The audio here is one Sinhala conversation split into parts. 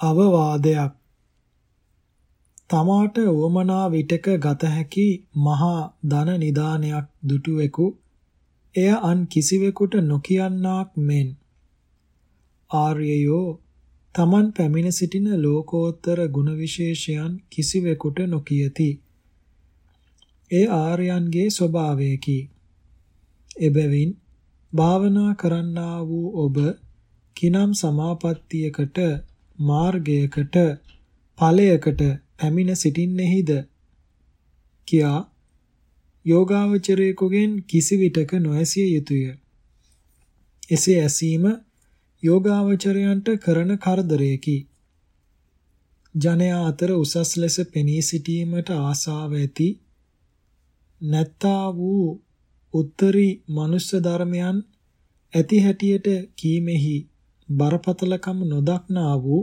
අවවාදයක් තමාට උවමනා විටක ගත හැකි මහා ධන නිදානයක් දුටුවෙකු එය අන් කිසිවෙකුට නොකියන්නාක් මෙන් ආර්යයෝ තමන් පැමිණ සිටින ලෝකෝත්තර ගුණ විශේෂයන් කිසිවෙකුට නොකියති. ඒ ආර්යයන්ගේ ස්වභාවයකි. එබැවින් භාවනා කරන්නා වූ ඔබ කිනම් සමාපත්තියකට මාර්ගයකට ඵලයකට පැමිණ සිටින්නේහිද කියා යෝගාවචරයෙකුගෙන් කිසිවිටක නොඇසිය යුතුය. එසේ ඇසීම යෝගාවචරයන්ට කරන කරදරයකි. ජනයා අතර උසස් ලෙස පෙනී සිටීමට ආසාව ඇති නැත්තා වූ උත්තරී මනුෂ්‍ය ධර්මයන් ඇති හැටියට කීමෙහි බරපතලකම නොදක්නා වූ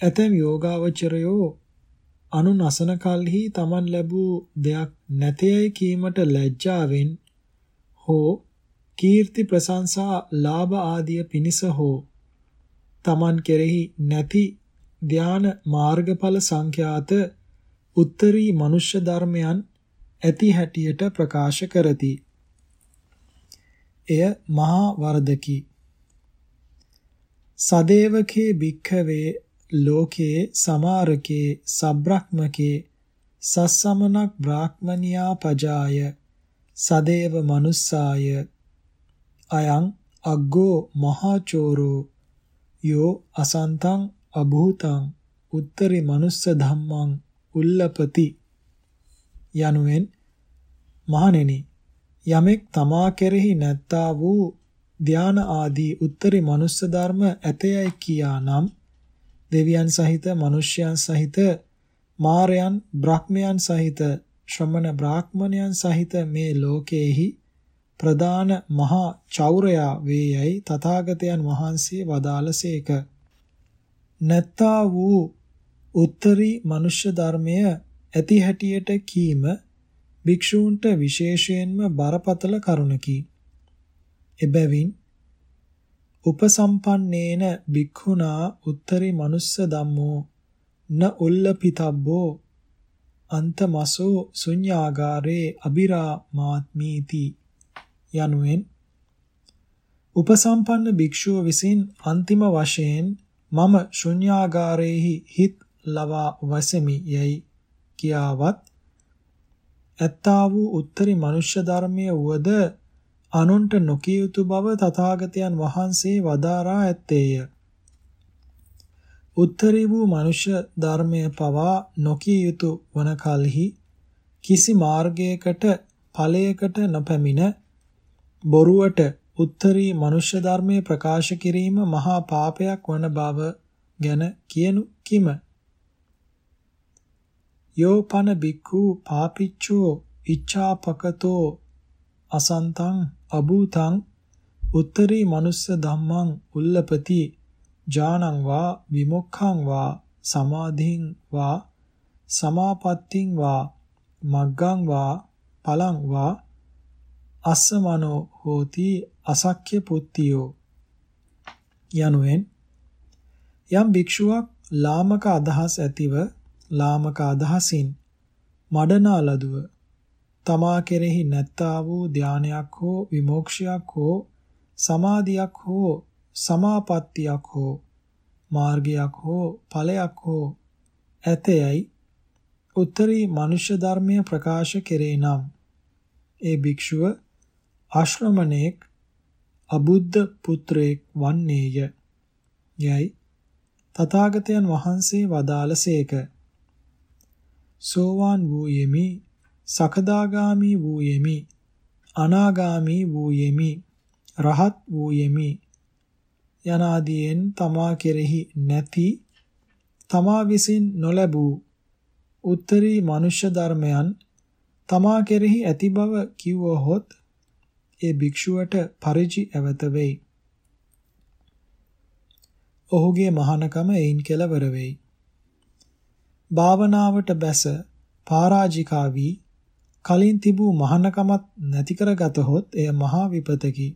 ඇතැම් යෝගාවචරයෝ අනු නසන කල්හි Taman ලැබූ දෙයක් නැතේයි කීමට ලැජ්ජාවෙන් හෝ කීර්ති ප්‍රශංසා ලාභ ආදිය පිනිස හෝ Taman කෙරෙහි නැති ධාන මාර්ගඵල සංඛ්‍යාත උත්තරී මනුෂ්‍ය ධර්මයන් ඇති හැටියට ප්‍රකාශ කරති. එය මහා වරදකි. සදේවකේ භික්ඛවේ ලෝකේ සමාරකේ සබ්‍රක්මකේ සස්සමනක් බ්‍රාහ්මනියා පජාය සදේව මනුස්සාය. අයං අග්ගෝ මහාචෝරෝ යෝ අසන්තං අභූතං උත්තරි මනුස්ස ධම්මං උල්ලපති. යනුවෙන් මහණෙනි යමෙක් තමා කෙරෙහි නැත්තා වූ ධාන ආදී උත්තරි මනුස්ස ධර්ම ඇතයයි කියා නම් දෙවියන් සහිත මිනිස්යන් සහිත මාරයන් බ්‍රහ්මයන් සහිත ශ්‍රමණ බ්‍රාහ්මණයන් සහිත මේ ලෝකයේහි ප්‍රදාන මහා චෞරයා වේයයි තථාගතයන් වහන්සේ වදාළසේක. නැත්තා වූ උත්තරී මනුෂ්‍ය ධර්මය ඇති හැටියට කීම භික්ෂූන්ට විශේෂයෙන්ම බරපතල කරුණකි. එබැවින් උපසම්පන්නේන භික්ඛුනා උත්තරී මනුස්ස ධම්මෝ න උල්ලපිතබ්බෝ අන්තමසෝ ශුඤ්ඤාගාරේ අබිරා මාත්මීති යනුවෙන් උපසම්පන්න භික්ෂුව විසින් අන්තිම වශයෙන් මම ශුන්‍යාගාරේහි හිත් ලවා වසමි යයි කියාවත් ඇත්තා වූ උත්තරී මනුෂ්‍ය ධර්මයේ වුවද අනුන්ට නොකිය යුතු බව තථාගතයන් වහන්සේ වදාරා ඇත්තේය. උත්තරී වූ මනුෂ්‍ය ධර්මය පවා නොකිය යුතු වන කලෙහි කිසි මාර්ගයකට ඵලයකට නොපැමිණ බොරුවට උත්තරී මනුෂ්‍ය ධර්මයේ ප්‍රකාශ කිරීම මහා පාපයක් වන බව ගැන කියනු කිම යෝපන බික්ඛු පාපිච්චෝ ඉච්ඡාපකතෝ අසන්තං අභූතං උත්තරී මනුස්ස ධම්මං උල්ලපති ඥානං වා විමුක්ඛං වා සමාධින් වා සමාපත්තිං වා මග්ගං වා පලං වා අස්සමනෝ හෝති අසක්්‍ය පුත්තියෝ. යනුවෙන් යම් භික්ෂුවක් ලාමක අදහස් ඇතිව ලාමක අදහසින් මඩනා ලදුව තමා කෙරෙහි නැත්තා වූ ධානයක් හෝ විමෝක්ෂයක් හෝ සමාධියක් හෝ සමාපත්තියක් හෝ මාර්ගයක් හෝ ඵලයක් හෝ ඇතයයි උත්තරී මනුෂ්‍ය ධර්මය ප්‍රකාශ කෙරේ නම් ඒ භික්ෂුව ආශ්‍රමණේක් අබුද්ධ පුත්‍රයෙක් වන්නේය. යයි තථාගතයන් වහන්සේ වදාළසේක සෝවාන් වූ යෙමි සකදාගාමි වූ යෙමි අනාගාමි වූ යෙමි රහත් වූ යෙමි යනාදීන් තමා කෙරෙහි නැති තමා විසින් නොලැබූ උත්තරී මනුෂ්‍ය ධර්මයන් තමා කෙරෙහි ඇති බව කිව්වහොත් ඒ භික්ෂුවට පරිචි ඇවත වෙයි. ඔහුගේ මහානකම එයින් කෙලවර වෙයි. භාවනාවට බැස පරාජිකා වී කලින් තිබූ මහානකමත් නැති කරගතහොත් එය මහා විපතකි.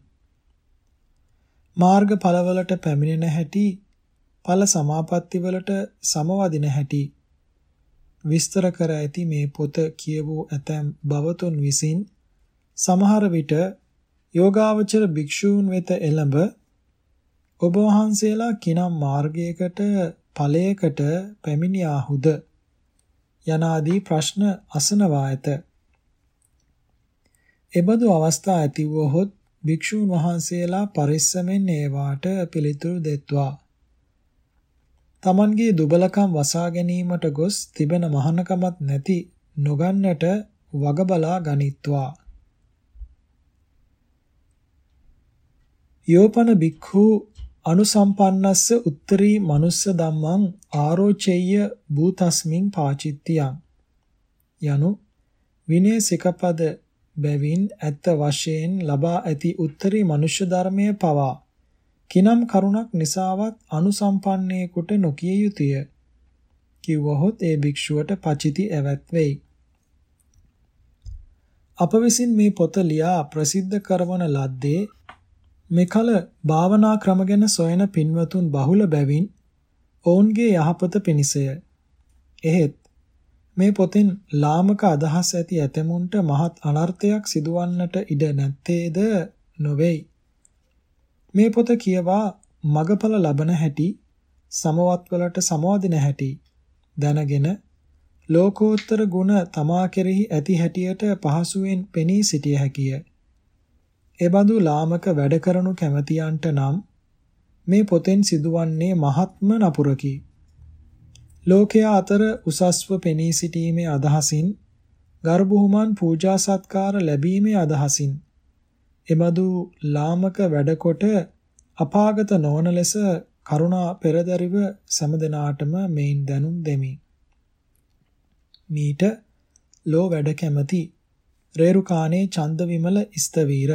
මාර්ග ඵලවලට පැමිණෙන හැටි ඵල සමාපatti වලට සමවදින හැටි විස්තර කර ඇති මේ පොත කියවූ ඇතැම් බවතුන් විසින් සමහර විට යෝගාවචර භික්ෂූන් වෙත එළඹ ඔබ වහන්සේලා කිනම් මාර්ගයකට ඵලයකට පැමිණියාහුද යනාදී ප්‍රශ්න අසනවා ඇත. එබඳු අවස්ථා ඇති වූහොත් භික්ෂූන් වහන්සේලා පරිස්සමෙන් ඒවාට පිළිතුරු දෙත්වා. තමන්ගේ දුබලකම් වසා ගැනීමට ගොස් තිබෙන මහානකමත් නැති නොගන්නට වග බලා ගනිත්වා. යෝපන බික්ඛු අනුසම්පන්නස්ස උත්තරී මනුස්ස ධම්මං ආරෝචෙය්‍ය භූතස්මින් පාචිත්තියං යනු විනය සිකපද බැවින් ඇත්ත වශයෙන් ලබා ඇති උත්තරී මනුෂ්‍ය ධර්මයේ පවා. කිනම් කරුණක් නිසාවත් අනුසම්පන්නේකට නොකිය යුතුය. කිව්වහොත් ඒ භික්ෂුවට පචිති ඇවත් වෙයි. අප විසින් මේ පොත ලියා ප්‍රසිද්ධ කරවන ලද්දේ මෙකල භාවනා ක්‍රම ගැන සොයන පින්වතුන් බහුල බැවින් ඔවුන්ගේ යහපත පිණිසය. එහෙත් මේ පොතෙන් ලාමක අදහස් ඇති ඇතමුන්ට මහත් අනර්ථයක් සිදුවන්නට ඉඩ නැත්තේද නොවේයි. මේ පොත කියවා මගඵල ලබන හැටි සමවත් වලට සමවදින හැටි දැනගෙන ලෝකෝත්තර ගුණ තමා කෙරෙහි ඇති හැටියට පහසුවෙන් පෙනී සිටිය හැකිය. එබඳු ලාමක වැඩ කරනු කැමැතියන්ට නම් මේ පොතෙන් සිදුවන්නේ මහත්ම නපුරකි. ලෝකයා අතර උසස්ව පෙනී සිටීමේ අදහසින් ගර්භුමන් පූජා සත්කාර ලැබීමේ අදහසින් එබඳු ලාමක වැඩකොට අපාගත නොවන ලෙස කරුණා පෙරදරිව සමදනාටම මේන් දැනුම් දෙමි. මීට ලෝ වැඩ කැමැති රේරුකානේ චන්දවිමල ස්තවීර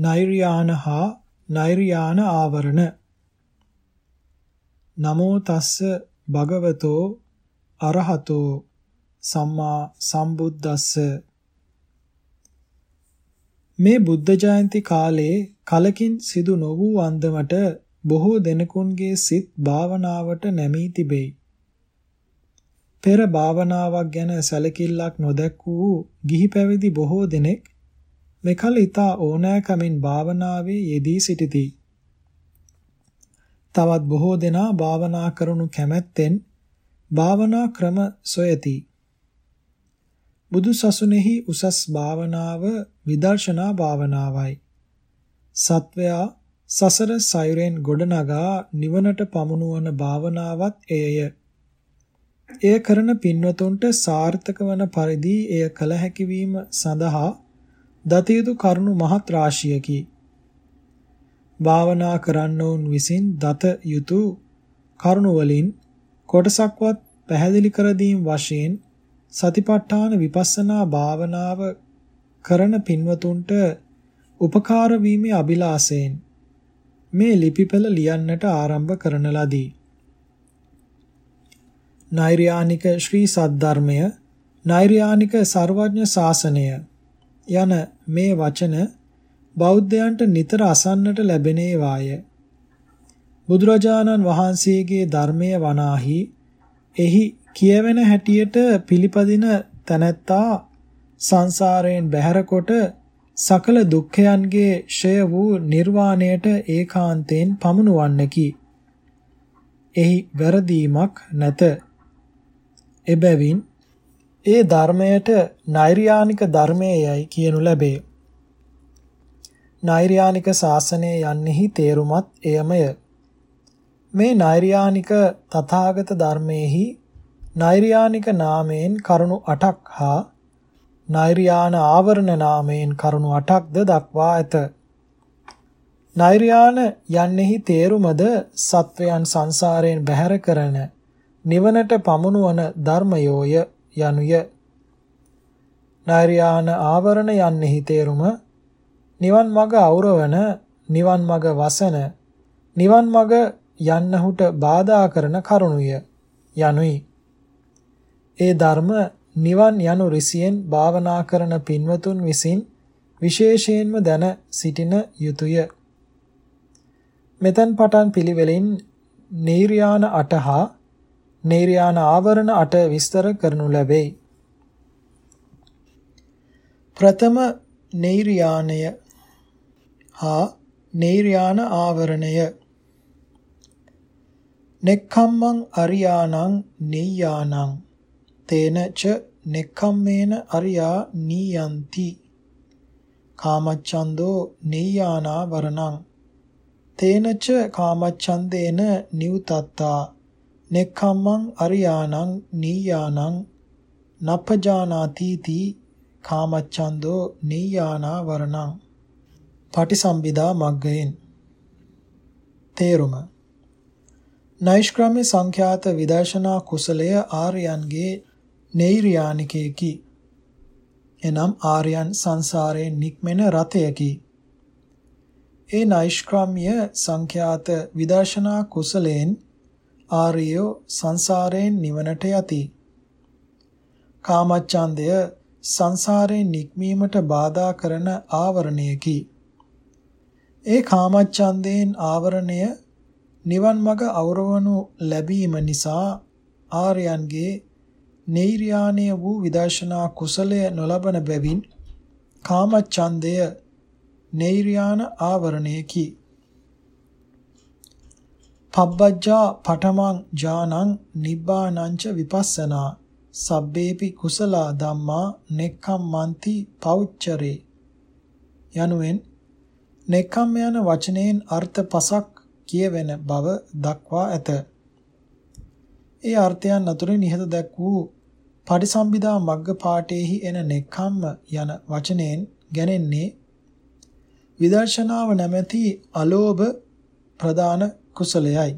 නෛර්යාන හා නෛර්යාන ආවරණ නමෝ තස්ස භගවතෝ අරහතෝ සම්මා සම්බුද්දස්ස මේ බුද්ධ ජයන්ති කාලේ කලකින් සිදු නො වූ අන්දමට බොහෝ දෙනෙකුන්ගේ සිත් භාවනාවට නැමී තිබේ. පෙර භාවනාවක් ගැන සැලකිල්ලක් නොදැක් වූ ගිහි පැවිදි බොහෝ දෙනෙක් මෙකල ඊතා ඕනෑකමින් භාවනාවේ යෙදී සිටිති. තවත් බොහෝ දෙනා භාවනා කරනු කැමැත්තෙන් භාවනා ක්‍රම සොයති. බුදු සසුනේහි උසස් භාවනාව විදර්ශනා භාවනාවයි. සත්වයා සසර සයුරෙන් ගොඩනගා නිවනට පමුණුවන භාවනාවත් එයය. එය කරන පින්වතුන්ට සාර්ථක වන පරිදි එය කළ හැකි සඳහා දතයුතු කරුණු මහත් රාශියකි. භාවනා කරන්නවුන් විසින් දත යුතු කරුණු වලින් කොටසක්වත් පැහැදිලි කර දීම වශයෙන් සතිපට්ඨාන විපස්සනා භාවනාව කරන පින්වතුන්ට උපකාර වීමේ අභිලාෂයෙන් මේ ලිපිපෙළ ලියන්නට ආරම්භ කරන ලදී. නෛර්යානික ශ්‍රී සද්ධර්මය නෛර්යානික සර්වඥ ශාසනය යන මේ වචන බෞද්ධයන්ට නිතර අසන්නට ලැබෙනේ වාය. බුදුරජාණන් වහන්සේගේ ධර්මයේ වනාහි එහි කියවෙන හැටියට පිළිපදින තැනැත්තා සංසාරයෙන් බැහැරකොට සකල දුක්ඛයන්ගේ ෂය වූ නිර්වාණයට ඒකාන්තයෙන් පමුණුවන්නකි. එහි වැරදීමක් නැත. එබැවින් ඒ ධර්මයට නෛර්යානික ධර්මයේයි කියනු ලැබේ. නෛර්යානික ශාසනය යන්නෙහි තේරුමත් එයමය. මේ නෛර්යානික තථාගත ධර්මයේහි නෛර්යානික නාමයෙන් කරුණු 8ක් හා නෛර්යාන ආවරණ නාමයෙන් කරුණු 8ක්ද දක්වා ඇත. නෛර්යාන යන්නෙහි තේරුමද සත්වයන් සංසාරයෙන් බැහැර කරන නිවනට පමුණුවන ධර්මයෝය යනුය. නෛර්යාන ආවරණ යන්නෙහි තේරුම නිවන් මඟ අවරවන නිවන් මඟ වසන නිවන් මඟ යන්නහුට බාධා කරන කරුණුය යනුයි. ඒ ධර්ම නිවන් යනු රිසියෙන් භාවනා කරන පින්වතුන් විසින් විශේෂයෙන්ම දැන සිටින යුතුය. මෙතන් පටන් පිළිවෙලින් නීර්යාන 8 හා නීර්යාන ආවරණ 8 විස්තර කරනු ලැබේ. ප්‍රථම නෛර්යානය හා නෛර්යාන ආවරණය. නෙක්ඛම්මං අරියානං නීයානං තේන ච නෙක්ඛම්මේන අරියා නීයන්ති. කාමච්ඡන්தோ නීයානා වරණං තේන ච කාමච්ඡන්දේන නිව්තත්තා. නෙක්ඛම්මං අරියානං නීයානං නප්පජානාති තී කාමච්ඡන්தோ නීයානා වරණං පටිසම්භිදා මග්ගයෙන්. තේරුම. නෛෂ්ක්‍රම්‍ය සංඛ්‍යාත විදර්ශනා කුසලය ආර්යයන්ගේ නෛර්යානිකයකි. එනම් ආර්යයන් සංසාරයෙන් නික්මෙන රතයකි ඒ නෛෂ්ක්‍රම්‍ය සංඛ්‍යාත විදර්ශනා කුසලයෙන් ආර්යෝ සංසාරයෙන් නිවනට යති කාමච්ඡන්දය සංසාරයෙන් නික්මීමට බාධා කරන ආවරණයකි. ඒ කාමච්ඡන්දයෙන් ආවරණය නිවන් මඟ අවරවනු ලැබීම නිසා ආර්යයන්ගේ නෛර්යානීය වූ විදර්ශනා කුසලය නොලබන බැවින් කාමච්ඡන්දය නෛර්යාන ආවරණයකි. පබ්බජ්ජා පඨමං ඥානං නිබ්බානංච විපස්සනා සබ්බේපි කුසලා ධම්මා නෙක්ඛම්මන්ති පෞච්චරේ යනුවෙන් නෙක්ඛම් යන වචනයෙන් අර්ථ පසක් කියවෙන බව දක්වා ඇත. ඒ අර්ථයන් අතුරින් ඉහත දැක් වූ පටිසම්භිදා මග්ග පාඨයේහි එන නෙක්ඛම්ම යන වචනයෙන් ගැනෙන්නේ විදර්ශනාව නැමැති අලෝභ ප්‍රදාන කුසලයයි.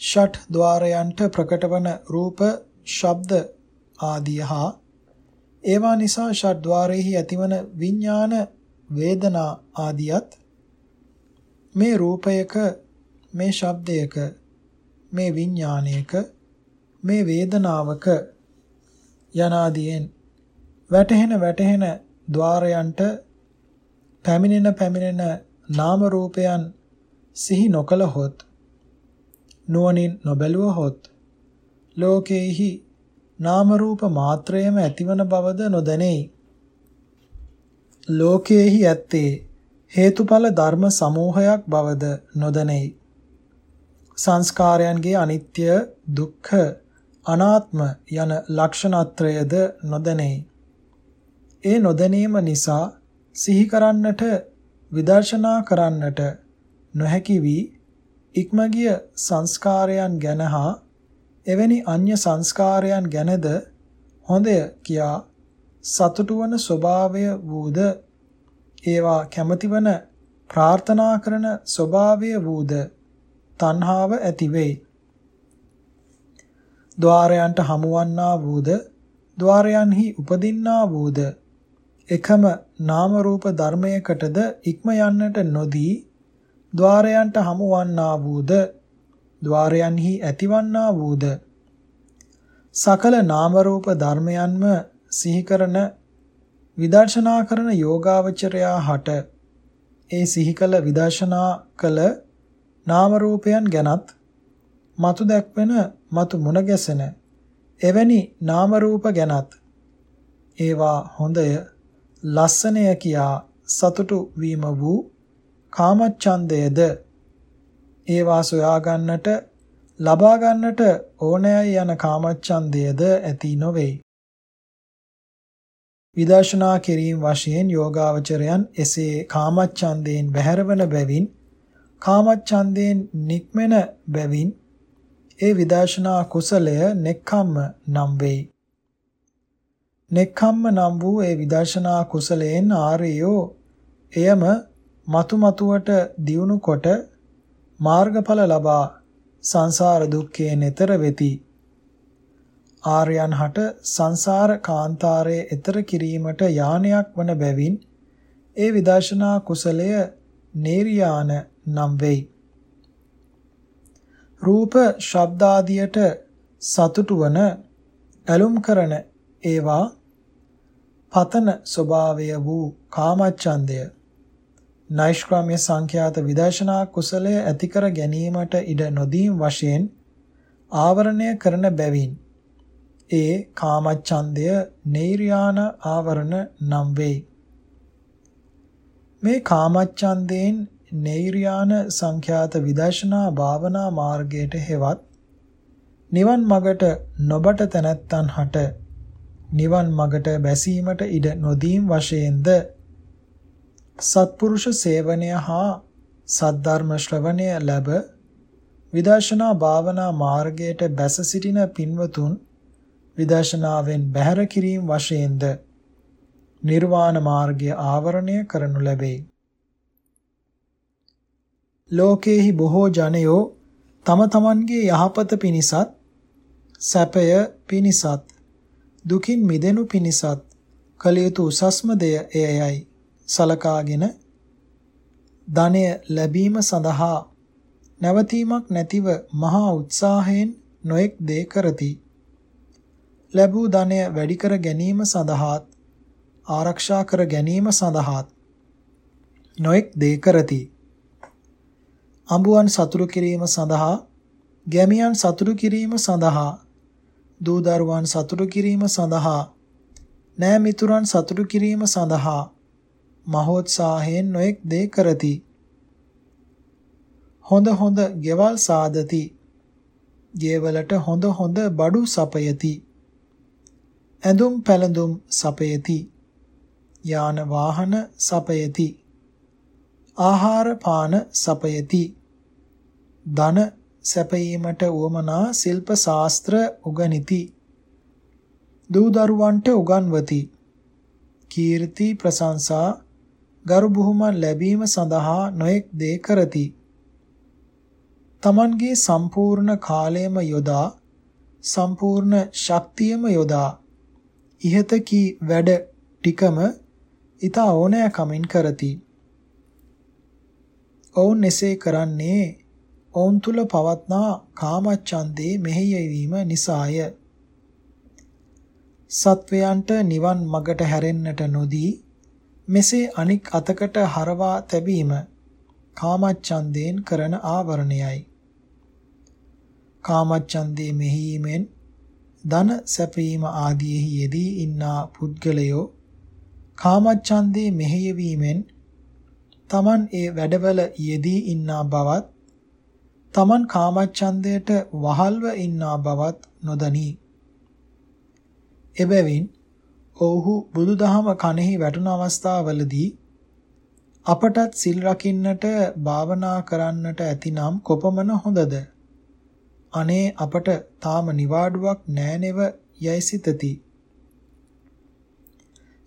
ෂට් ద్వාරයන්ට ප්‍රකටවන රූප, ශබ්ද ආදී හා ඒවා නිසා ෂට් ద్వාරෙහි ඇතිවන විඥාන, වේදනා ආදියත් මේ රූපයක, මේ ශබ්දයක, මේ විඥානයක, මේ වේදනාවක යනාදීන් වැටහෙන වැටහෙන ద్వාරයන්ට පැමිණෙන පැමිණෙන නාම රූපයන් සිහි නොකලහොත් නුවණින් නොබැලුවහොත් ලෝකේහි නාම රූප මාත්‍රයම ඇතිවන බවද නොදැනෙයි. ලෝකේහි ඇත්තේ හේතුඵල ධර්ම සමූහයක් බවද නොදැනෙයි. සංස්කාරයන්ගේ අනිත්‍ය දුක්ඛ අනාත්ම යන ලක්ෂණත්‍රයද නොදැනෙයි. ඒ නොදැනීම නිසා සිහි කරන්නට විදර්ශනා කරන්නට නොහැකි වී ඉක්මගිය සංස්කාරයන් ගැන හා එවැනි අන්‍ය සංස්කාරයන් ගැනද හොඳය කියා සතුටු වන ස්වභාවය වූද? ඒවා කැමැතිවන ප්‍රාර්ථනා කරන ස්වභාවය වූද? තණ්හාව ඇති වෙයි. ద్వාරයන්ට හමුවන්නා වූද? ద్వාරයන්හි උපදින්නා වූද? එකම නාම රූප ධර්මයකටද ඉක්ම යන්නට නොදී ద్వාරයන්ට හමු වන්නා වූද? ద్వාරයන්හි ඇතිවන්නා වූද? සකල නාම රූප ධර්මයන්ම සිහි කරන විදර්ශනා කරන යෝගාවචරයා හට ඒ සිහි කළ විදර්ශනා කළ නාම රූපයන් ගැනත් මතු දැක්වෙන මතු මුණ ගැසෙන එවැනි නාම රූප ගැනත් ඒවා හොඳය. ලස්සනය කියා සතුටු වීම වූ කාමච්ඡන්දයද ඒවා සොයා ගන්නට ලබා ගන්නට ඕනෑයි යන කාමච්ඡන්දයද ඇති නොවේ. විදර්ශනා කිරීම වශයෙන් යෝගාවචරයන් එසේ කාමච්ඡන්දයෙන් බැහැරවන බැවින් කාමච්ඡන්දයෙන් නික්මෙන බැවින් ඒ විදර්ශනා කුසලය නෙක්ඛම්ම නම් වෙයි. නෙක්ඛම්ම නම් වූ ඒ විදර්ශනා කුසලයෙන් ආර්යෝ එයම මතු මතුවට දියුණු කොට මාර්ගඵල ලබා සංසාර දුක්ඛේ නතර වෙති. ආර්යයන් හට සංසාර කාන්තාරයේ ඈතර කිරීමට යානයක් වන බැවින් ඒ විදර්ශනා කුසලය නේරියාන නම් වෙයි. රූප ශබ්දාදියට සතුටු වන ඇලුම් කරන ඒවා පතන ස්වභාවය වූ කාමච්ඡන්දය නෛෂ්ක්‍රම්‍ය සංඛ්‍යාත විදර්ශනා කුසලය ඇති කර ගැනීමට ඉඩ නොදීම් වශයෙන් ආවරණය කරන බැවින් ඒ කාමච්ඡන්දය නෛර්යාන ආවරණ නම් වෙයි. මේ කාමච්ඡන්දයෙන් නෛර්යාන සංඛ්‍යාත විදර්ශනා භාවනා මාර්ගයට හෙවත් නිවන් මගට නොබට තැනැත්තන් හට නිවන් මගට බැසීමට ඉඩ නොදීම් වශයෙන්ද සත්පුරුෂ සේවනය හා සද්ධර්ම ශ්‍රවණය ලැබ විදර්ශනා භාවනා මාර්ගයට බැස සිටින පින්වතුන් විදර්ශනාවෙන් බැහැර කිරීම වශයෙන්ද නිර්වාණ මාර්ගය ආවරණය කරනු ලැබේ. ලෝකේහි බොහෝ ජනයෝ තම තමන්ගේ යහපත පිණිසත් සැපය පිණිසත් දුකින් මිදෙනු පිණිසත් කළ යුතු උසස්ම දෙය එයයි. සලකාගෙන ධනය ලැබීම සඳහා නැවතීමක් නැතිව මහා උත්සාහයෙන් නොඑක් දේ කරති. ලැබූ ධනය වැඩි කර ගැනීම සඳහාත් ආරක්ෂා කර ගැනීම සඳහාත් නොඑක් දේ කරති. අඹුවන් සතුරු කිරීම සඳහා ගැමියන් සතුරු කිරීම සඳහා දූ දරුවන් සතුරු කිරීම සඳහා නෑ මිතුරන් සතුරු කිරීම සඳහා මහෝත්සාහයෙන් නොඑක් දේ කරති. හොඳ හොඳ ගෙවල් සාදති. ගෙවලට හොඳ හොඳ බඩු සපයති. ඇඳුම් පැළඳුම් සපයති. යාන වාහන සපයති. ආහාර පාන සපයති. ධන සැපයීමට උවමනා ශිල්ප ශාස්ත්‍ර උගනිති. දූ දරුවන්ට උගන්වති. කීර්ති ප්‍රශංසා ගරු බුහුමන් ලැබීම සඳහා නොඑක් දේ කරති. තමන්ගේ සම්පූර්ණ කාලයම යොදා සම්පූර්ණ ශක්තියම යොදා ඉහත කී වැඩ ටිකම ඊට ඕනෑකමින් කරති. ඔවුන් එසේ කරන්නේ ඔවුන් තුල පවත්නා කාමච්ඡන්දේ මෙහෙයවීම නිසාය. සත්වයන්ට නිවන් මගට හැරෙන්නට නොදී මෙසේ අනික් අතකට හරවා තැබීම කාමච්ඡන්දයෙන් කරන ආවරණයයි. කාමච්ඡන්දේ මෙහීමෙන් ධන සැපීම ආදීෙහි යෙදී ඉන්නා පුද්ගලයෝ කාමච්ඡන්දේ මෙහෙයවීමෙන් තමන් ඒ වැඩවල යෙදී ඉන්නා බවත් තමන් කාමච්ඡන්දයට වහල්ව ඉන්නා බවත් නොදනී. එබැවින් ඔව්හු බුදුදහම කනෙහි වැටුණු අවස්ථාවලදී අපටත් සිල් රකින්නට භාවනා කරන්නට ඇතිනම් කොපමණ හොඳද අනේ අපට තාම නිවාඩුවක් නෑනෙව යයි සිතති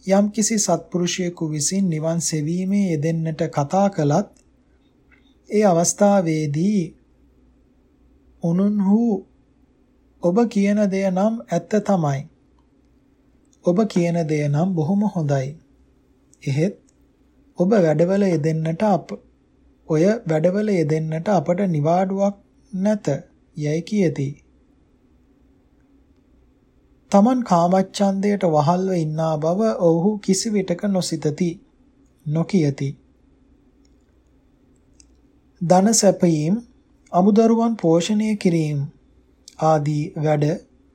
යම් කිසි සත්පුරුෂයෙකු විසින් නිවන් සෙවීමේ යෙදෙන්නට කතා කළත් ඒ අවස්ථාවේදී උනුන්හු ඔබ කියන දෙය නම් ඇත්ත තමයි ඔබ කියන දෙය නම් බොහොම හොඳයි. එහෙත් ඔබ වැඩවල යෙදෙන්නට අප ඔය වැඩවල යෙදෙන්නට අපට නිවාඩුවක් නැත යයි කියති. තමන් කාමච්ඡන්දයට වහල්ව ඉන්නා බව ඔහු කිසිවිටක නොසිතති නොකියති. ධන සැපයීම් අමුදරුවන් පෝෂණය කිරීම ආදී වැඩ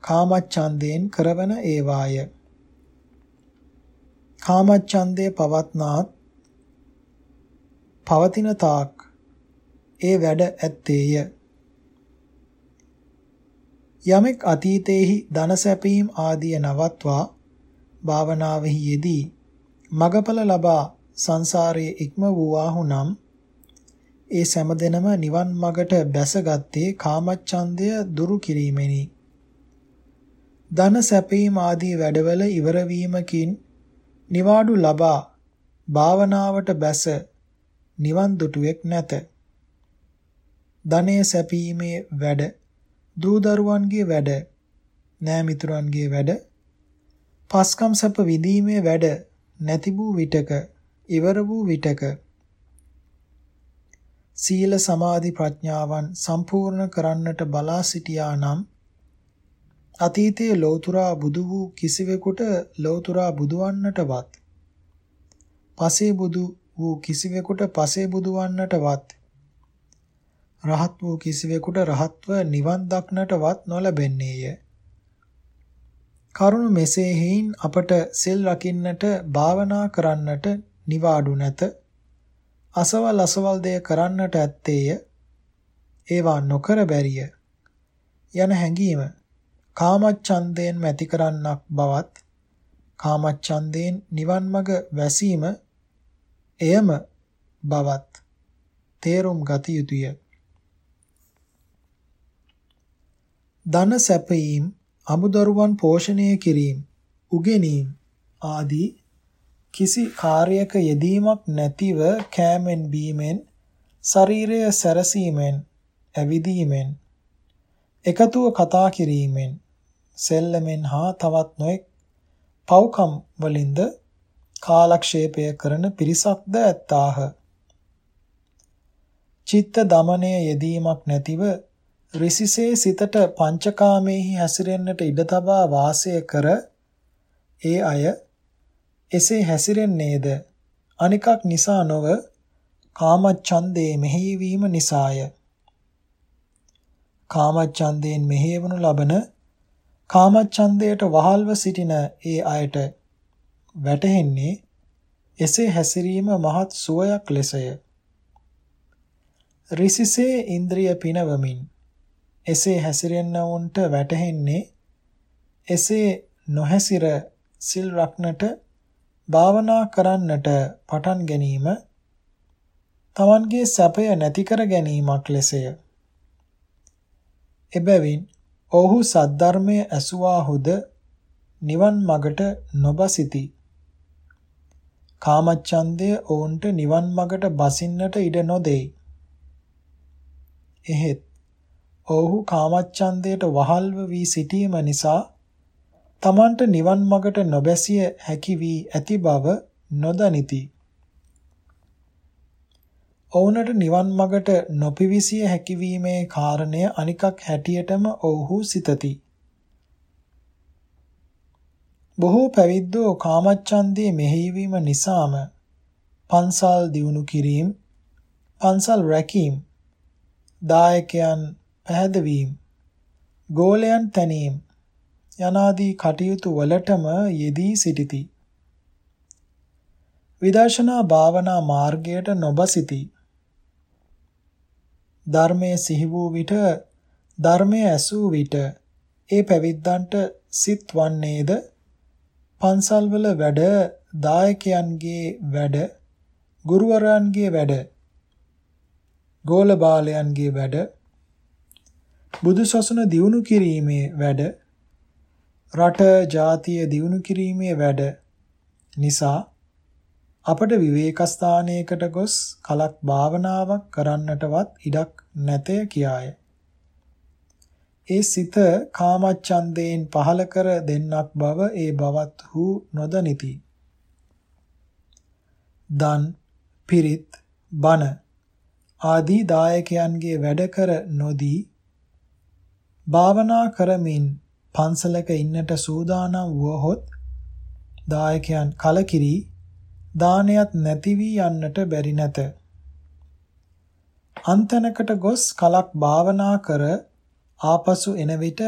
කාමච්ඡන්දයෙන් කරවන ඒවාය. කාමච්ඡන්දය පවත්නාත් පවතින තාක් ඒ වැඩ ඇත්තේය. යමෙක් අතීතේහි ධන සැපීම් ආදිය නවත්වා භාවනාවෙහි යෙදී මගඵල ලබා සංසාරයේ ඉක්ම වූවාහු නම් ඒ සෑමදෙනම නිවන් මගට බැසගත්තේ කාමච්ඡන්දය දුරු කිරීමෙනි. ධන සැපීම් ආදී වැඩවල ඉවර වීමකින් නිවාඩු ලබා භාවනාවට බැස නිවන් දුටුවෙක් නැත. ධනය සැපීමේ වැඩ, දූ දරුවන්ගේ වැඩ, නෑමිතුරන්ගේ වැඩ, පස්කම් සැප විඳීමේ වැඩ නැති වූ විටක, ඉවර වූ විටක සීල සමාධි ප්‍රඥාවන් සම්පූර්ණ කරන්නට බලා සිටියා නම් අතීතයේ ලෞතුරා බුදු වූ කිසිවෙකුට ලෞතුරා බුදුවන්නටවත් පසේ බුදු වූ කිසිවෙකුට පසේ බුදු වන්නටවත් රහත් වූ කිසිවෙකුට රහත්ව නිවන් දක්නටවත් නොලැබෙන්නේය. කරුණ මෙසේ හේයින් අපට සිල් රකින්නට භාවනා කරන්නට නිවාඩු නැත. අසවල් අසවල් දෙය කරන්නට ඇත්තේය. ඒවා නොකර බැරිය. යන හැඟීම කාමච්ඡන්දයෙන් මැති කරන්නක් බවත් කාමච්ඡන්දයෙන් නිවන් මඟ වැසීම එයම බවත් තේරුම් ගත යුතුය. ධන සැපයීම්, අමුදරුවන් පෝෂණය කිරීම, උගෙනීම් ආදී කිසි කාර්යයක යෙදීමක් නැතිව කෑමෙන් බීමෙන් ශරීරය සැරසීමෙන් ඇවිදීමෙන් එකතුව කතා කිරීමෙන් සෙල්ලමෙන් හා තවත් නොඑක් පව්කම් වලින්ද කාලක්ෂේපය කරන පිරිසක්ද ඇත්තාහ. චිත්ත දමනය යෙදීමක් නැතිව රිසිසේ සිතට පංචකාමේහි හැසිරෙන්නට ඉඩ තබා වාසය කර ඒ අය එසේ හැසිරෙන්නේද අනිකක් නිසා නොව කාමච්ඡන්දේ මෙහෙයවීම නිසාය. කාමච්ඡන්දයෙන් මෙහෙයවනු ලබන කාමච්ඡන්දයට වහල්ව සිටින ඒ අයට වැටහෙන්නේ එසේ හැසිරීම මහත් සුවයක් ලෙසය. රිසිසේ ඉන්ද්‍රිය පිනවමින් එසේ හැසිරෙන්නවුන්ට වැටහෙන්නේ එසේ නොහැසිර සිල් රක්නට භාවනා කරන්නට පටන් ගැනීම තමන්ගේ සැපය නැති කර ගැනීමක් ලෙසය. එබැවින් ඔහු සද්ධර්මය ඇසුවාහුද නිවන් මගට නොබසිති. කාමච්ඡන්දය ඔවුන්ට නිවන් මගට බසින්නට ඉඩ නොදෙයි. එහෙත් ඔහු කාමච්ඡන්දයට වහල්ව වී සිටීම නිසා තමන්ට නිවන් මගට නොබැසිය හැකි වී ඇති බව නොදනිති. ඔවුනට නිවන් මගට නොපිවිසිය හැකි වීමේ කාරණය අනිකක් හැටියටම ඔවුහු සිතති. බොහෝ පැවිද්දෝ කාමච්ඡන්දේ මෙහෙයවීම නිසාම පන්සල් දියුණු කිරීම, පන්සල් රැකීම, දායකයන් පැහැදවීම, ගෝලයන් තැනීම යනාදී කටයුතු වලටම යෙදී සිටිති. විදර්ශනා භාවනා මාර්ගයට නොබසිති. ධර්මයේ සිහි වූ විට ධර්මයේ ඇසූ විට ඒ පැවිද්දන්ට සිත් වන්නේද පන්සල්වල වැඩ දායකයන්ගේ වැඩ ගුරුවරයන්ගේ වැඩ ගෝල බාලයන්ගේ වැඩ බුදු සසුන දියුණු කිරීමේ වැඩ රට ජාතිය දියුණු කිරීමේ වැඩ නිසා අපට විවේක ස්ථානයකට ගොස් කලක් භාවනාවක් කරන්නටවත් ඉඩක් නැතය කියාය. ඒ සිත කාමච්ඡන්දයෙන් පහල කර දෙන්නක් බව ඒ බවත් හු නොදනිති. දන් පිරිත් බණ ආදී දායකයන්ගේ වැඩ කර නොදී භාවනා කරමින් පන්සලක ඉන්නට සූදානම් වුවහොත් දායකයන් කලකිරී දානයක් නැති වී යන්නට බැරි නැත. අන්තනකට ගොස් කලක් භාවනා කර ආපසු එන විට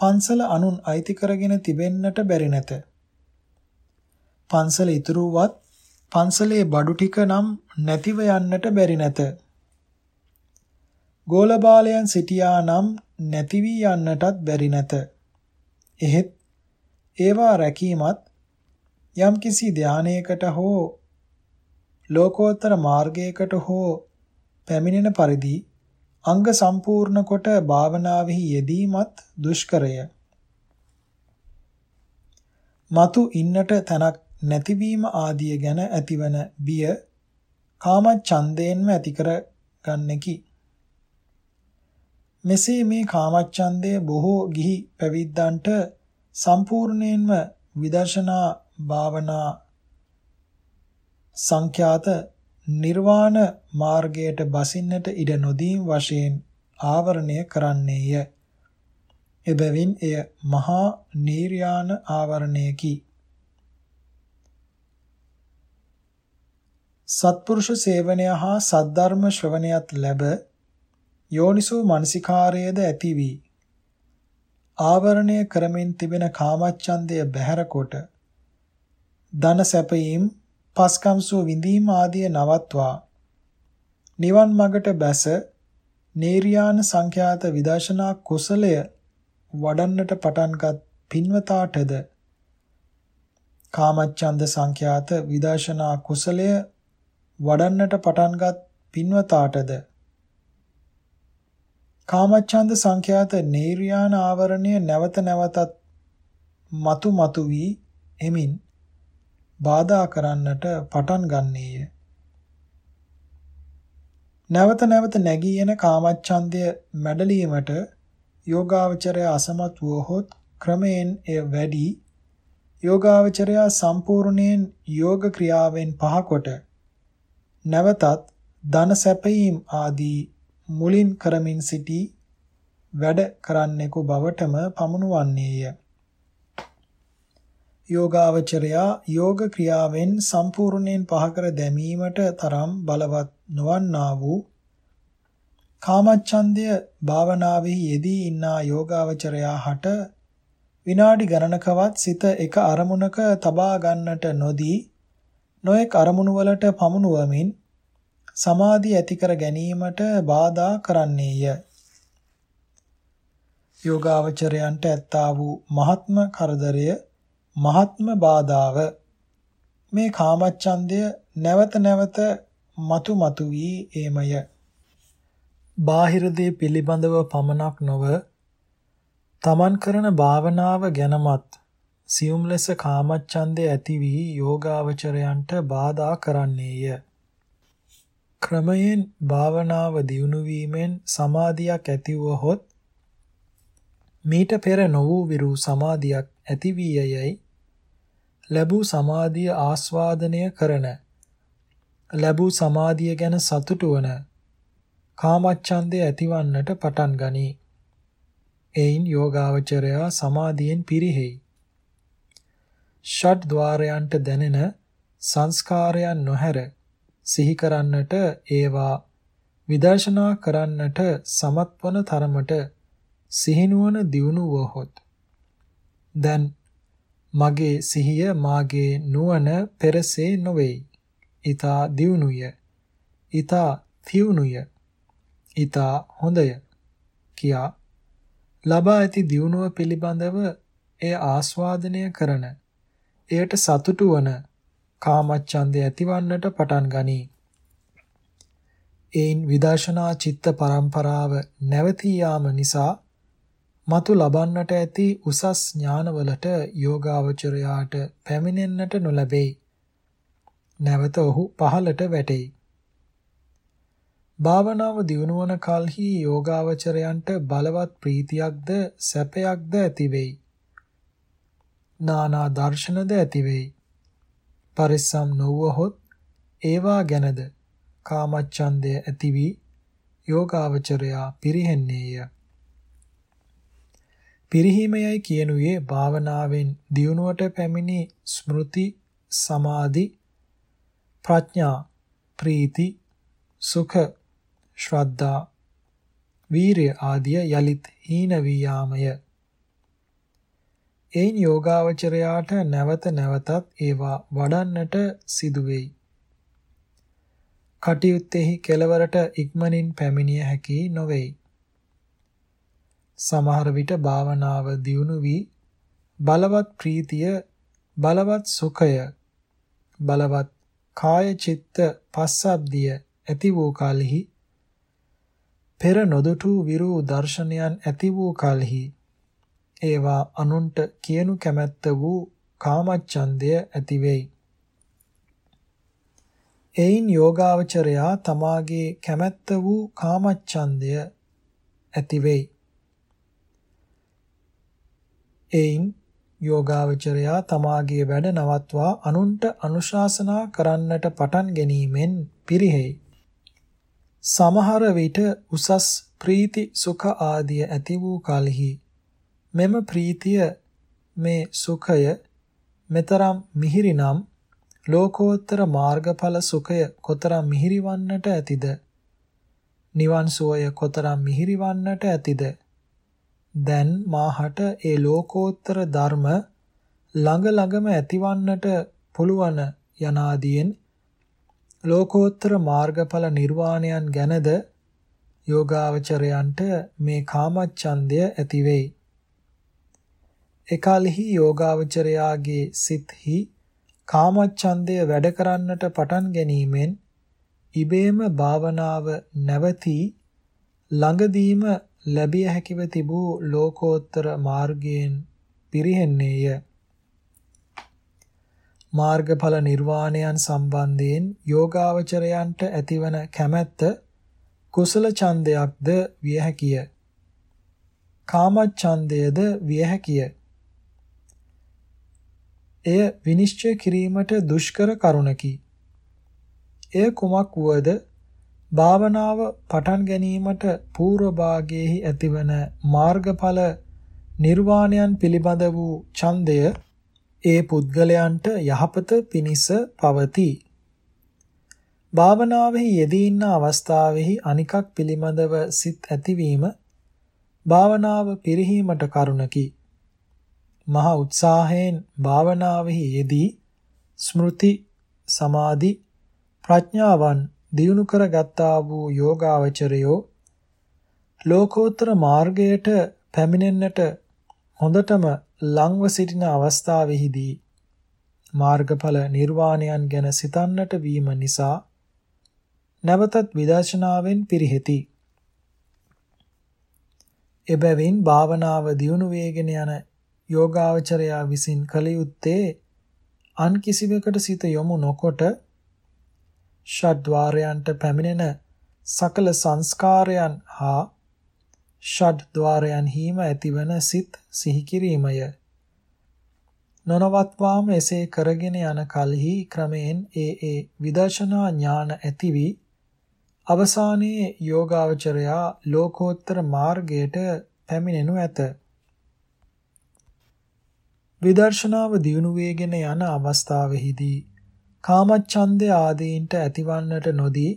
පන්සල අනුන් අයිති කරගෙන තිබෙන්නට බැරි නැත. පන්සල ඉතුරුවත් පන්සලේ බඩු ටික නම් නැතිව යන්නට බැරි නැත. ගෝලබාලයන් සිටියා නම් නැති වී යන්නටත් බැරි නැත. එහෙත් ඒවා රැකීමත් යම්කිසි ධානයකට හෝ ලෝකෝත්තර මාර්ගයකට හෝ පැමිණෙන පරිදි අංග සම්පූර්ණ කොට භාවනාවෙහි යෙදීමත් දුෂ්කරය. మతు ඉන්නට තැනක් නැතිවීම ආදිය ගැන ඇතිවන බිය කාමච්ඡන්දයෙන්ම ඇති කර ගන්නකි. මෙසේ මේ කාමච්ඡන්දය බොහෝ ගිහි පැවිද්දන්ට සම්පූර්ණයෙන්ම විදර්ශනා භාවනා සංඛ්‍යාත නිර්වාණ මාර්ගයට බසින්නට ඉඩ නොදීම් වශයෙන් ආවරණය කරන්නේය. එබැවින් එය මහා නීර්යාන ආවරණයකි. සත්පුරුෂ සේවනය හා සද්ධර්ම ශ්‍රවණයත් ලැබ යෝනිසෝ මනසිකාරයේද ඇති වී ආවරණය කරමින් තිබෙන කාමච්ඡන්දය බැහැරකොට ධන සැපයීම් පස්කම්සෝ විඳීම් ආදිය නවත්වා. නිවන් මගට බැස නේරියාන සංඛ්‍යාත විදර්ශනා කුසලය වඩන්නට පටන්ගත් පින්වතාටද කාමච්ඡන්ද සංඛ්‍යාත විදර්ශනා කුසලය වඩන්නට පටන්ගත් පින්වතාටද කාමච්ඡන්ද සංඛ්‍යාත නේරියාන ආවරණය නැවත නැවතත් මතු මතු වී එමින් බාධා කරන්නට පටන් ගන්නේය. නැවත නැවත නැගී එන කාමච්ඡන්දය මැඩලීමට යෝගාවචරය අසමත් වූහොත් ක්‍රමයෙන් එය වැඩි යෝගාවචරය සම්පූර්ණයෙන් යෝග ක්‍රියාවෙන් පහකොට නැවතත් ධන සැපීම් ආදී මුලින් කරමින් සිටි වැඩ කරන්නෙකු බවටම පමුණුවන්නේය. යෝගාවචරයා යෝග ක්‍රියාවෙන් සම්පූර්ණයෙන් පහකර දැමීමට තරම් බලවත් නොවන්නා වූ කාමච්ඡන්දය භාවනාවේ යෙදී ඉන්නා යෝගාවචරයා හට විනාඩි ගණනකවත් සිත එක අරමුණක තබා ගන්නට නොදී නොඑක් අරමුණු වලට පමුණුවමින් සමාධිය ඇති කර ගැනීමට බාධා කරන්නේය. යෝගාවචරයන්ට ඇත්තා වූ මහත්ම කරදරය මහත්ම බාධාව මේ කාමච්ඡන්දය නැවත නැවත මතු මතු වී ඒමය. බාහිර දේ පිළිබඳව පමණක් නොව තමන් කරන භාවනාව ගැනමත් සියුම් ලෙස කාමච්ඡන්දේ ඇති වී යෝගාවචරයන්ට බාධා කරන්නේය. ක්‍රමයෙන් භාවනාව දියුණු වීමෙන් සමාධියක් ඇතිවහොත් මීට පෙර නො වූ විරු සමාධියක් ඇති වී යයි ලැබූ සමාධිය ආස්වාදනය කරන ලැබූ සමාධිය ගැන සතුටු වන කාමච්ඡන්දය ඇතිවන්නට පටන් ගනී. එයින් යෝගාවචරයා සමාධියෙන් පිරිහෙයි. ෂඩ් ద్వාරයන්ට දැනෙන සංස්කාරයන් නොහැර සිහි කරන්නට ඒවා විදර්ශනා කරන්නට සමත්වන තරමට සිහිනුවන දියුණු වහොත් දැන් මගේ සිහිය මාගේ නුවණ පෙරසේ නොවේයි. ඊතා දියුණුය. ඊතා තියුණුය. ඊතා හොඳය. කියා ලබා ඇති දියුණුව පිළිබඳව එය ආස්වාදනය කරන එයට සතුටු වන කාමච්ඡන්දය ඇතිවන්නට පටන් ගනී. ඒන් විදර්ශනා චිත්ත පරම්පරාව නැවතී යාම නිසා මතු ලබන්නට ඇති උසස් ඥානවලට යෝගාවචරයාට පැමිණෙන්නට නොලැබෙයි. නැවත ඔහු පහළට වැටෙයි. භාවනාව දියුණුවන කලෙහි යෝගාවචරයන්ට බලවත් ප්‍රීතියක්ද සැපයක්ද ඇති වෙයි. නානා දර්ශනද ඇති වෙයි. පරිස්සම් නොවහොත් ඒවා ගැනද කාමච්ඡන්දය ඇති වී යෝගාවචරයා පිරිහෙන්නේය. පිරිහීමයයි කියනුවේ භාවනාවෙන් දියුණුවට පැමිණි ස්මෘති සමාධි ප්‍රඥා ප්‍රීති සුඛ ශ්‍රද්ධා වීරිය ආදිය යලිත් හීන වී යාමය එයින් යෝගාවචරයාට නැවත නැවතත් ඒවා වඩන්නට සිදුවේයි කටයුත්තේහි කෙලවරට ඉක්මනින් පැමිණිය හැකි නොවේයි. සමහර විට භාවනාව දියුණු වී බලවත් ප්‍රීතිය බලවත් සුඛය බලවත් කාය චිත්ත පස්සද්ධිය ඇති වූ කලෙහි පෙර නොදුටු විරු දර්ශනයන් ඇති වූ කලෙහි ඒවා අනුන්ට කියනු කැමැත්ත වූ කාමච්ඡන්දය ඇති වෙයි. එයින් යෝගාවචරයා තමාගේ කැමැත්ත වූ කාමච්ඡන්දය ඇති වෙයි. එයින් යෝගාවචරයා තමාගේ වැඩ නවත්වා අනුන්ට අනුශාසනා කරන්නට පටන් ගැනීමෙන් පිරිහෙයි. සමහර විට උසස් ප්‍රීති සුඛ ආදිය ඇති වූ කලෙහි මෙම ප්‍රීතිය මේ සුඛය මෙතරම් මිහිරි නම් ලෝකෝත්තර මාර්ගඵල සුඛය කොතරම් මිහිරි වන්නට ඇතිද නිවන් සුවය කොතරම් මිහිරි වන්නට ඇතිද දැන් මාහට ඒ ලෝකෝත්තර ධර්ම ළඟ ළඟම ඇතිවන්නට පුළුවන් යනාදීන් ලෝකෝත්තර මාර්ගඵල නිර්වාණයන් ගැනද යෝගාවචරයන්ට මේ කාමච්ඡන්දය ඇති වෙයි. එකල්හි යෝගාවචරයාගේ සිත්හි කාමච්ඡන්දය වැඩ කරන්නට පටන් ගැනීමෙන් ඉබේම භාවනාව නැවතී ළඟදීම ලැබිය හැකිව තිබූ ලෝකෝත්තර මාර්ගයෙන් පිරිහෙන්නේය. මාර්ගඵල නිර්වාණයන් සම්බන්ධයෙන් යෝගාවචරයන්ට ඇතිවන කැමැත්ත කුසල ඡන්දයක්ද විය හැකිය. කාමච්ඡන්දයද විය හැකිය. එය විනිශ්චය කිරීමට දුෂ්කර කරුණකි. එය කුමක් වුවද භාවනාව පටන් ගැනීමට పూర్ව භාගයේහි ඇතිවන මාර්ගඵල නිර්වාණයන් පිළිබඳ වූ ඡන්දය ඒ පුද්ගලයන්ට යහපත පිණිස පවතී. භාවනාවෙහි යෙදී ඉන්න අවස්ථාවෙහි අනිකක් පිළිබඳව සිත් ඇතිවීම භාවනාව පිරිහීමට කරුණකි. මහා උත්සාහයෙන් භාවනාවෙහි යෙදී ස්මෘති සමාධි ප්‍රඥාවන් දියුණු කරගත්තා වූ යෝගාවචරයෝ ලෝකෝත්තර මාර්ගයට පැමිණෙන්නට හොඳටම ලංව සිටින අවස්ථාවෙහිදී මාර්ගඵල නිර්වාණයන් ගැන සිතන්නට වීම නිසා නැවතත් විදර්ශනාවෙන් පිරිහෙති. එබැවින් භාවනාව දියුණු වේගෙන යන යෝගාවචරයා විසින් කළ යුත්තේ අන් කිසිවකට සිත යොමු නොකොට ෂඩ්්වාරයන්ට පැමිණෙන සකල සංස්කාරයන් හා ෂඩ්්වාරයන් හිම ඇතිවන සිත් සිහි කිරීමය. නොනවත්වාම එසේ කරගෙන යන කලෙහි ක්‍රමයෙන් ඒ ඒ විදර්ශනා ඥාන ඇති වී අවසානයේ යෝගාවචරයා ලෝකෝත්තර මාර්ගයට පැමිණෙනු ඇත. විදර්ශනාව දියුණු වේගෙන යන අවස්ථාවෙහිදී කාමච්ඡන්දය ආදීන්ට ඇතිවන්නට නොදී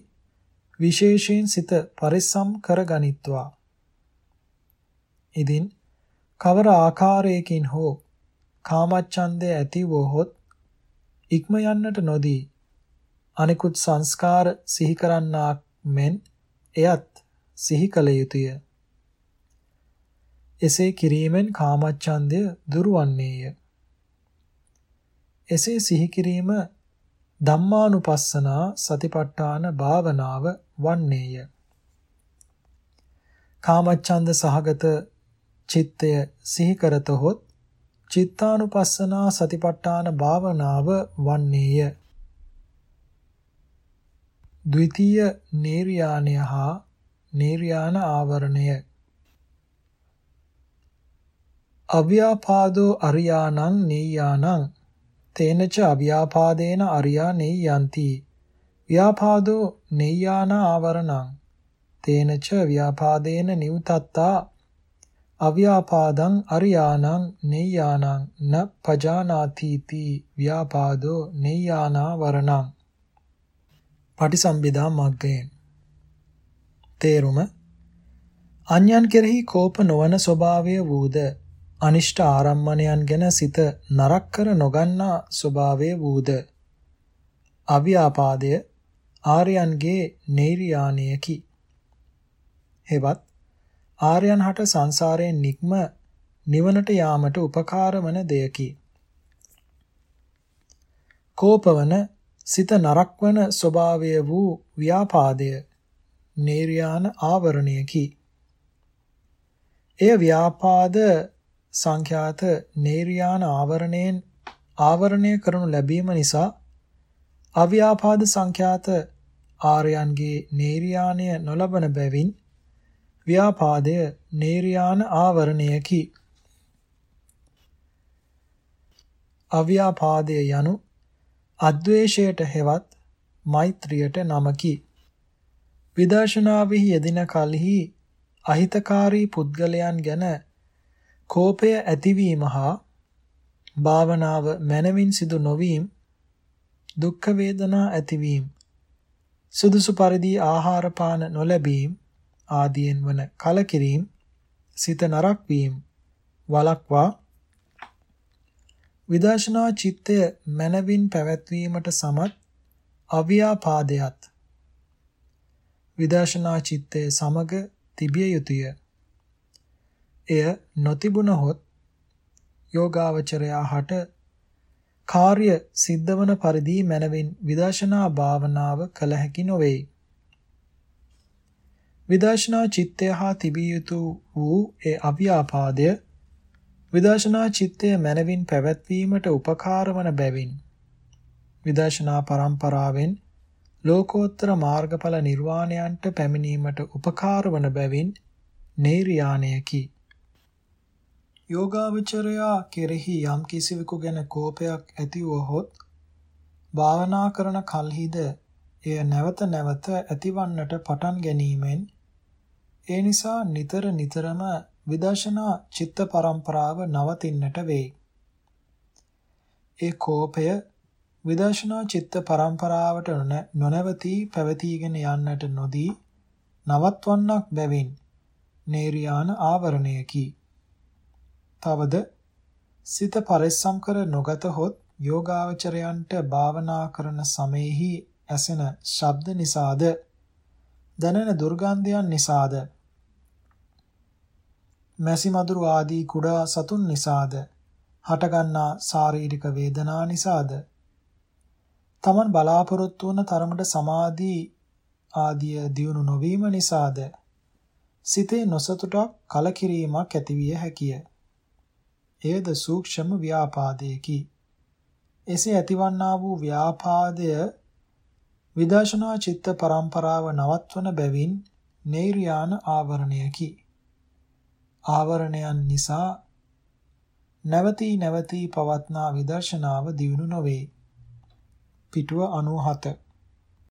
විශේෂයෙන් සිත පරිස්සම් කරගනිත්වා. ඉදින් කවර ආකාරයකින් හෝ කාමච්ඡන්දය ඇති වොහොත් ඉක්ම යන්නට නොදී අනිකුත් සංස්කාර සිහි කරන්නාක් මෙන් එයත් සිහි කළ යුතුය. එසේ කිරීමෙන් කාමච්ඡන්දය දුරවන්නේය. එසේ සිහි කිරීම ධම්මානුපස්සනා සතිපට්ඨාන භාවනාව වන්නේය. කාමච්ඡන්ද සහගත චිත්තය සිහි කරතොත් චිත්තානුපස්සනා සතිපට්ඨාන භාවනාව වන්නේය. ද්විතීය නීර්යාණය හා නීර්යාණ ආවරණය අව්‍යාපාදෝ අරියාණං නීයාණං තේනච අව්‍යාපාදේන අරියා නීයන්ති ව්‍යාපාදෝ නීයාණ ආවරණං තේනච ව්‍යාපාදේන නිවතත්තා අව්‍යාපාදං අරියාණං නීයාණං න පජානාතිති ව්‍යාපාදෝ නීයාණා වරණං පටිසම්භිදා මග්ගයෙන්. තේරුම? අන්‍යයන් කෙරෙහි කෝප නොවන ස්වභාවය වූද? අනිෂ්ට ආරම්මණයන් ගැන සිත නරක් කර නොගන්නා ස්වභාවය වූද? අව්‍යාපාදය ආර්යයන්ගේ නෛර්යානියකි. හෙවත් ආර්යයන් හට සංසාරයෙන් නික්ම නිවනට යාමට උපකාර වන දෙයකි. කෝපවන සිත නරක් වන ස්වභාවය වූ ව්‍යාපාදය නේරියාන ආවරණයකි. එය ව්‍යාපාද සංඛ්‍යාත නේරියාන ආවරණයෙන් ආවරණය කරනු ලැබීම නිසා අව්‍යාපාද සංඛ්‍යාත ආර්යයන්ගේ නේරියානය නොලබන බැවින් ව්‍යාපාදය නේරියාන ආවරණයකි. අව්‍යාපාදය යනු අද්වේෂයට හෙවත් මෛත්‍රියට නමකි. විදර්ශනාවෙහි යෙදින කලෙහි අහිතකාරී පුද්ගලයන් ගැන කෝපය ඇතිවීම හා භාවනාව මනවින් සිදු නොවීම දුක්ඛ වේදනා ඇතිවීම සුදුසු පරිදි ආහාර පාන නොලැබීම ආදීන් වන කලකිරීම සිත නරක් වීම වලක්වා විදර්ශනා චිත්තය මනවින් පැවැත්වීමට සමත් අව්‍යාපාදයට විදර්ශනා චිත්තය සමග තිබිය යුතුය. එය නොතිබුණහොත් යෝගාවචරයා හට කාර්ය සිද්ධවන පරිදි මනවින් විදර්ශනා භාවනාව කළ හැකි නොවේ. විදර්ශනා චිත්තය හා තිබිය යුතු වූ ඒ අව්‍යාපාදය විදර්ශනා චිත්තය මනවින් පැවැත්වීමට උපකාර වන බැවින් විදර්ශනා පරම්පරාවෙන් ලෝකෝත්තර මාර්ගඵල නිර්වාණයන්ට පැමිණීමට උපකාර වන බැවින් නෛර්යාණයකි. යෝගාවචරයා කෙරෙහි යම් කිසිවෙකු ගැන කෝපයක් ඇති වුවහොත් භාවනා කරන කල්හිද එය නැවත නැවත ඇතිවන්නට පටන් ගැනීමෙන් ඒ නිසා නිතර නිතරම විදර්ශනා චිත්ත පරම්පරාව නවතින්නට වේ. ඒ කෝපය විදර්ශනා චිත්ත පරම්පරාවට නොනවතී පැවතීගෙන යන්නට නොදී නවත්වන්නක් බැවින් නේරියාන ආවරණයකි. තවද සිත පරිස්සම් කර නොගතහොත් යෝගාවචරයන්ට භාවනා කරන සමයෙහි ඇසෙන ශබ්ද නිසාද? දැනෙන දුර්ගන්ධයන් නිසාද? මැසි මදුරු ආදී කුඩා සතුන් නිසාද? හටගන්නා ශාරීරික වේදනා නිසාද? තමන් බලාපොරොත්තු වන තරමට සමාධි ආදිය දියුණු නොවීම නිසාද? සිතේ නොසතුටක් කලකිරීමක් ඇතිවිය හැකිය. එයද සූක්ෂම ව්‍යාපාදයකි. එසේ ඇතිවන්නා වූ ව්‍යාපාදය විදර්ශනා චිත්ත පරම්පරාව නවත්වන බැවින් නෛර්යාන ආවරණයකි. ආවරණයන් නිසා නැවතී නැවතී පවත්නා විදර්ශනාව දියුණු නොවේ. පිටුව 97